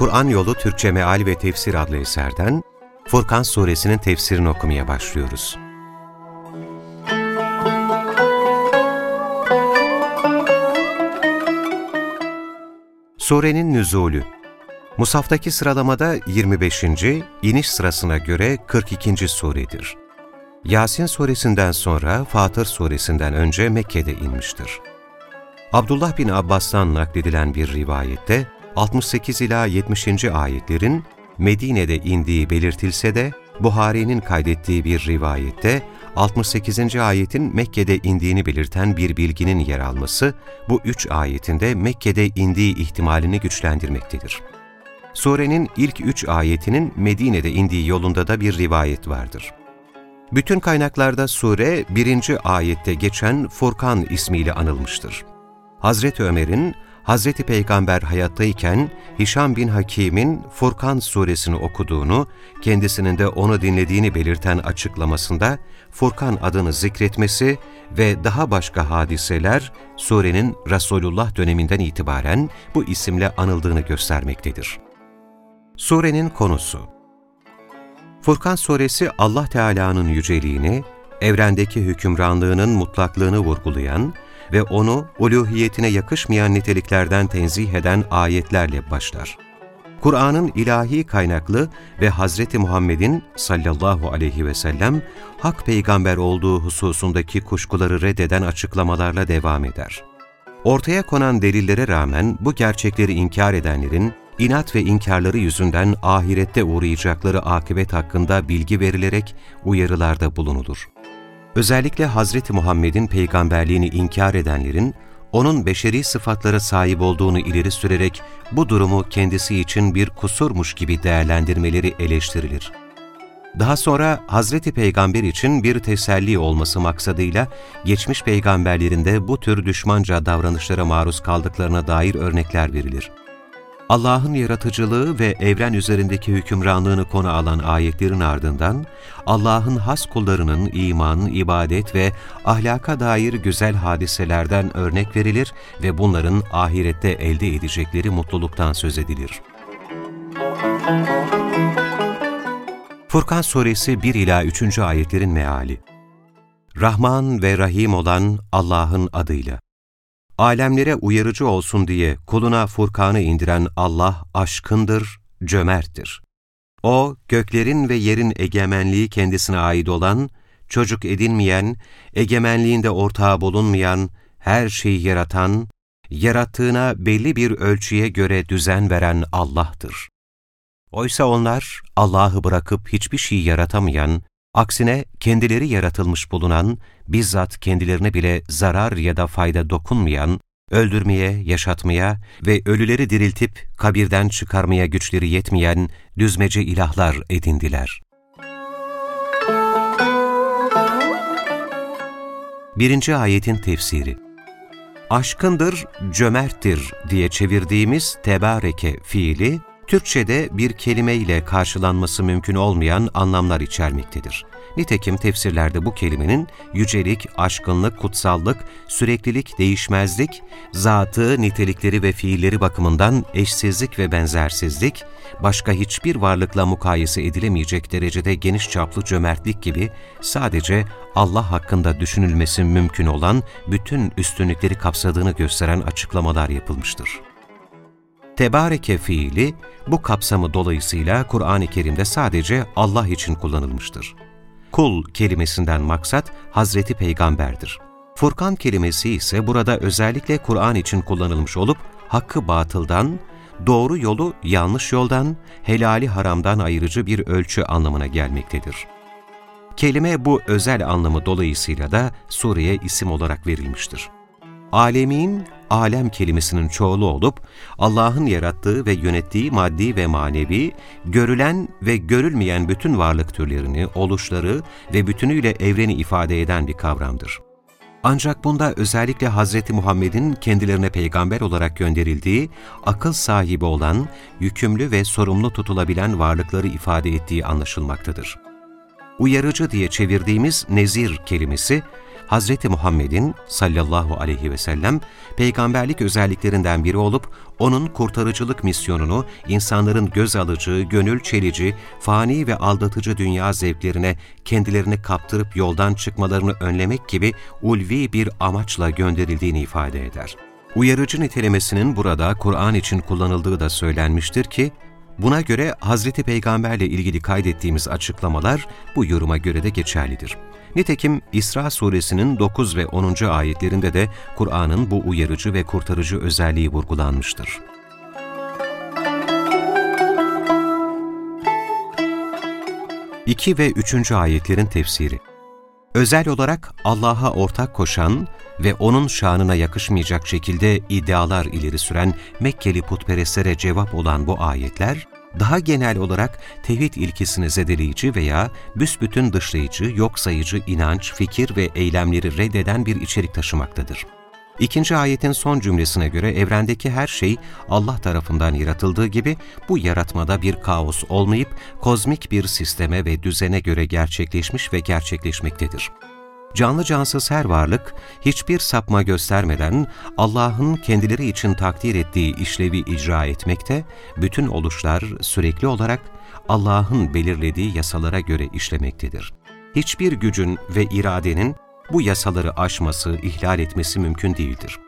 Kur'an Yolu Türkçe Meal ve Tefsir adlı eserden Furkan Suresinin tefsirini okumaya başlıyoruz. Surenin nüzulü Musaftaki sıralamada 25. iniş sırasına göre 42. suredir. Yasin suresinden sonra Fatır suresinden önce Mekke'de inmiştir. Abdullah bin Abbas'tan nakledilen bir rivayette 68 ila 70. ayetlerin Medine'de indiği belirtilse de Buhari'nin kaydettiği bir rivayette 68. ayetin Mekke'de indiğini belirten bir bilginin yer alması bu üç ayetinde Mekke'de indiği ihtimalini güçlendirmektedir. Surenin ilk üç ayetinin Medine'de indiği yolunda da bir rivayet vardır. Bütün kaynaklarda sure birinci ayette geçen Furkan ismiyle anılmıştır. Hazreti Ömer'in Hazreti Peygamber hayattayken Hişam bin Hakim'in Furkan suresini okuduğunu, kendisinin de onu dinlediğini belirten açıklamasında Furkan adını zikretmesi ve daha başka hadiseler surenin Resulullah döneminden itibaren bu isimle anıldığını göstermektedir. Surenin konusu Furkan suresi Allah Teala'nın yüceliğini, evrendeki hükümranlığının mutlaklığını vurgulayan, ve onu uluhiyetine yakışmayan niteliklerden tenzih eden ayetlerle başlar. Kur'an'ın ilahi kaynaklı ve Hazreti Muhammed'in sallallahu aleyhi ve sellem hak peygamber olduğu hususundaki kuşkuları reddeden açıklamalarla devam eder. Ortaya konan delillere rağmen bu gerçekleri inkar edenlerin inat ve inkarları yüzünden ahirette uğrayacakları akıbet hakkında bilgi verilerek uyarılarda bulunulur. Özellikle Hazreti Muhammed'in peygamberliğini inkar edenlerin, onun beşeri sıfatlara sahip olduğunu ileri sürerek bu durumu kendisi için bir kusurmuş gibi değerlendirmeleri eleştirilir. Daha sonra Hazreti Peygamber için bir teselli olması maksadıyla geçmiş peygamberlerinde bu tür düşmanca davranışlara maruz kaldıklarına dair örnekler verilir. Allah'ın yaratıcılığı ve evren üzerindeki hükümranlığını konu alan ayetlerin ardından, Allah'ın has kullarının iman, ibadet ve ahlaka dair güzel hadiselerden örnek verilir ve bunların ahirette elde edecekleri mutluluktan söz edilir. Furkan Suresi 1-3. ayetlerin meali Rahman ve Rahim olan Allah'ın adıyla alemlere uyarıcı olsun diye kuluna Furkan'ı indiren Allah aşkındır, cömerttir. O, göklerin ve yerin egemenliği kendisine ait olan, çocuk edinmeyen, egemenliğinde ortağı bulunmayan, her şeyi yaratan, yarattığına belli bir ölçüye göre düzen veren Allah'tır. Oysa onlar Allah'ı bırakıp hiçbir şey yaratamayan, Aksine kendileri yaratılmış bulunan, bizzat kendilerine bile zarar ya da fayda dokunmayan, öldürmeye, yaşatmaya ve ölüleri diriltip kabirden çıkarmaya güçleri yetmeyen düzmece ilahlar edindiler. Birinci ayetin tefsiri Aşkındır, cömerttir diye çevirdiğimiz tebareke fiili, Türkçe'de bir kelime ile karşılanması mümkün olmayan anlamlar içermektedir. Nitekim tefsirlerde bu kelimenin yücelik, aşkınlık, kutsallık, süreklilik, değişmezlik, zatı, nitelikleri ve fiilleri bakımından eşsizlik ve benzersizlik, başka hiçbir varlıkla mukayese edilemeyecek derecede geniş çaplı cömertlik gibi sadece Allah hakkında düşünülmesi mümkün olan bütün üstünlükleri kapsadığını gösteren açıklamalar yapılmıştır. Tebareke fiili bu kapsamı dolayısıyla Kur'an-ı Kerim'de sadece Allah için kullanılmıştır. Kul kelimesinden maksat Hazreti Peygamber'dir. Furkan kelimesi ise burada özellikle Kur'an için kullanılmış olup hakkı batıldan, doğru yolu yanlış yoldan, helali haramdan ayırıcı bir ölçü anlamına gelmektedir. Kelime bu özel anlamı dolayısıyla da Suriye isim olarak verilmiştir. Alemin alem kelimesinin çoğulu olup, Allah'ın yarattığı ve yönettiği maddi ve manevi, görülen ve görülmeyen bütün varlık türlerini, oluşları ve bütünüyle evreni ifade eden bir kavramdır. Ancak bunda özellikle Hz. Muhammed'in kendilerine peygamber olarak gönderildiği, akıl sahibi olan, yükümlü ve sorumlu tutulabilen varlıkları ifade ettiği anlaşılmaktadır. Uyarıcı diye çevirdiğimiz nezir kelimesi, Hz. Muhammed'in sallallahu aleyhi ve sellem peygamberlik özelliklerinden biri olup, onun kurtarıcılık misyonunu insanların göz alıcı, gönül çelici, fani ve aldatıcı dünya zevklerine kendilerini kaptırıp yoldan çıkmalarını önlemek gibi ulvi bir amaçla gönderildiğini ifade eder. Uyarıcı nitelemesinin burada Kur'an için kullanıldığı da söylenmiştir ki, Buna göre Hazreti Peygamberle ilgili kaydettiğimiz açıklamalar bu yoruma göre de geçerlidir. Nitekim İsra suresinin 9 ve 10. ayetlerinde de Kur'an'ın bu uyarıcı ve kurtarıcı özelliği vurgulanmıştır. İki ve üçüncü ayetlerin tefsiri Özel olarak Allah'a ortak koşan ve O'nun şanına yakışmayacak şekilde iddialar ileri süren Mekkeli putperestlere cevap olan bu ayetler, daha genel olarak tevhid ilkesini zedeleyici veya büsbütün dışlayıcı, yok sayıcı inanç, fikir ve eylemleri reddeden bir içerik taşımaktadır. İkinci ayetin son cümlesine göre evrendeki her şey Allah tarafından yaratıldığı gibi bu yaratmada bir kaos olmayıp kozmik bir sisteme ve düzene göre gerçekleşmiş ve gerçekleşmektedir. Canlı cansız her varlık, hiçbir sapma göstermeden Allah'ın kendileri için takdir ettiği işlevi icra etmekte, bütün oluşlar sürekli olarak Allah'ın belirlediği yasalara göre işlemektedir. Hiçbir gücün ve iradenin bu yasaları aşması, ihlal etmesi mümkün değildir.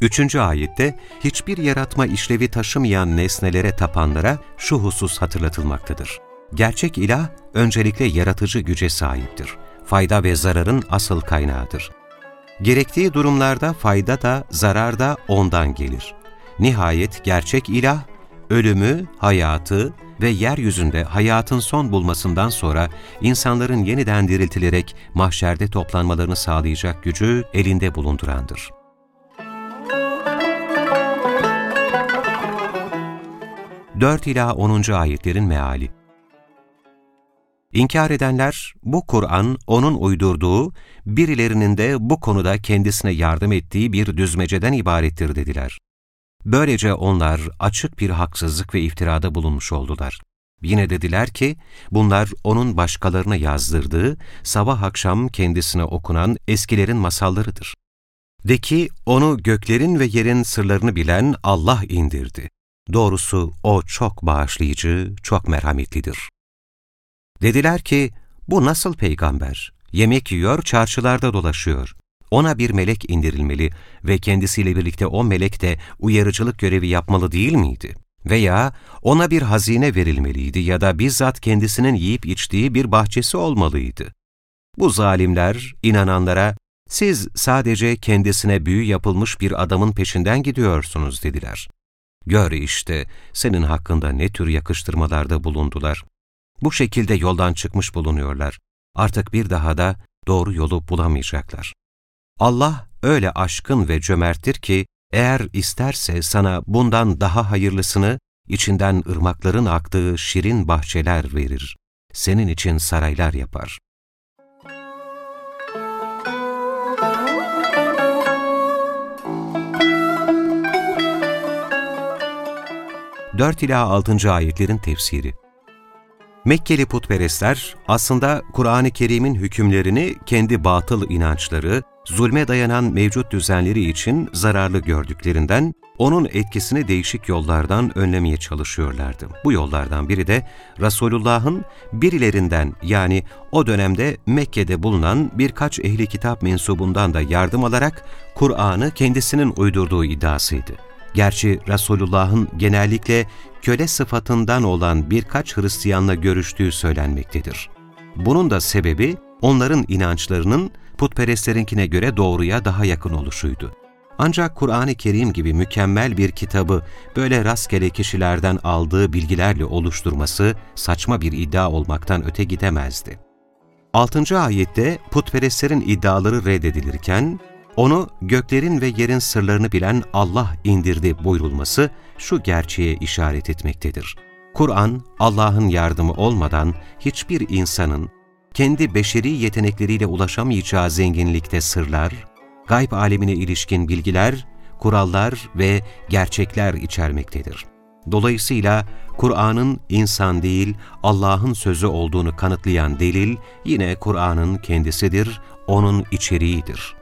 Üçüncü ayette hiçbir yaratma işlevi taşımayan nesnelere tapanlara şu husus hatırlatılmaktadır. Gerçek ilah öncelikle yaratıcı güce sahiptir fayda ve zararın asıl kaynağıdır. Gerektiği durumlarda fayda da zarar da ondan gelir. Nihayet gerçek ilah, ölümü, hayatı ve yeryüzünde hayatın son bulmasından sonra insanların yeniden diriltilerek mahşerde toplanmalarını sağlayacak gücü elinde bulundurandır. Dört ila 10. ayetlerin meali İnkar edenler, bu Kur'an onun uydurduğu, birilerinin de bu konuda kendisine yardım ettiği bir düzmeceden ibarettir dediler. Böylece onlar açık bir haksızlık ve iftirada bulunmuş oldular. Yine dediler ki, bunlar onun başkalarına yazdırdığı, sabah akşam kendisine okunan eskilerin masallarıdır. De ki, onu göklerin ve yerin sırlarını bilen Allah indirdi. Doğrusu O çok bağışlayıcı, çok merhametlidir. Dediler ki, bu nasıl peygamber? Yemek yiyor, çarşılarda dolaşıyor. Ona bir melek indirilmeli ve kendisiyle birlikte o melek de uyarıcılık görevi yapmalı değil miydi? Veya ona bir hazine verilmeliydi ya da bizzat kendisinin yiyip içtiği bir bahçesi olmalıydı. Bu zalimler, inananlara, siz sadece kendisine büyü yapılmış bir adamın peşinden gidiyorsunuz dediler. Gör işte senin hakkında ne tür yakıştırmalarda bulundular. Bu şekilde yoldan çıkmış bulunuyorlar. Artık bir daha da doğru yolu bulamayacaklar. Allah öyle aşkın ve cömerttir ki, eğer isterse sana bundan daha hayırlısını, içinden ırmakların aktığı şirin bahçeler verir. Senin için saraylar yapar. Dört ila altıncı ayetlerin tefsiri Mekkeli putperestler aslında Kur'an-ı Kerim'in hükümlerini kendi batıl inançları, zulme dayanan mevcut düzenleri için zararlı gördüklerinden, onun etkisini değişik yollardan önlemeye çalışıyorlardı. Bu yollardan biri de Resulullah'ın birilerinden yani o dönemde Mekke'de bulunan birkaç ehli kitap mensubundan da yardım alarak Kur'an'ı kendisinin uydurduğu iddiasıydı. Gerçi Resulullah'ın genellikle köle sıfatından olan birkaç Hristiyanla görüştüğü söylenmektedir. Bunun da sebebi onların inançlarının putperestlerinkine göre doğruya daha yakın oluşuydu. Ancak Kur'an-ı Kerim gibi mükemmel bir kitabı böyle rastgele kişilerden aldığı bilgilerle oluşturması saçma bir iddia olmaktan öte gidemezdi. 6. ayette putperestlerin iddiaları reddedilirken, Onu göklerin ve yerin sırlarını bilen Allah indirdi buyurulması şu gerçeğe işaret etmektedir. Kur'an, Allah'ın yardımı olmadan hiçbir insanın kendi beşeri yetenekleriyle ulaşamayacağı zenginlikte sırlar, gayb alemine ilişkin bilgiler, kurallar ve gerçekler içermektedir. Dolayısıyla Kur'an'ın insan değil Allah'ın sözü olduğunu kanıtlayan delil yine Kur'an'ın kendisidir, onun içeriğidir.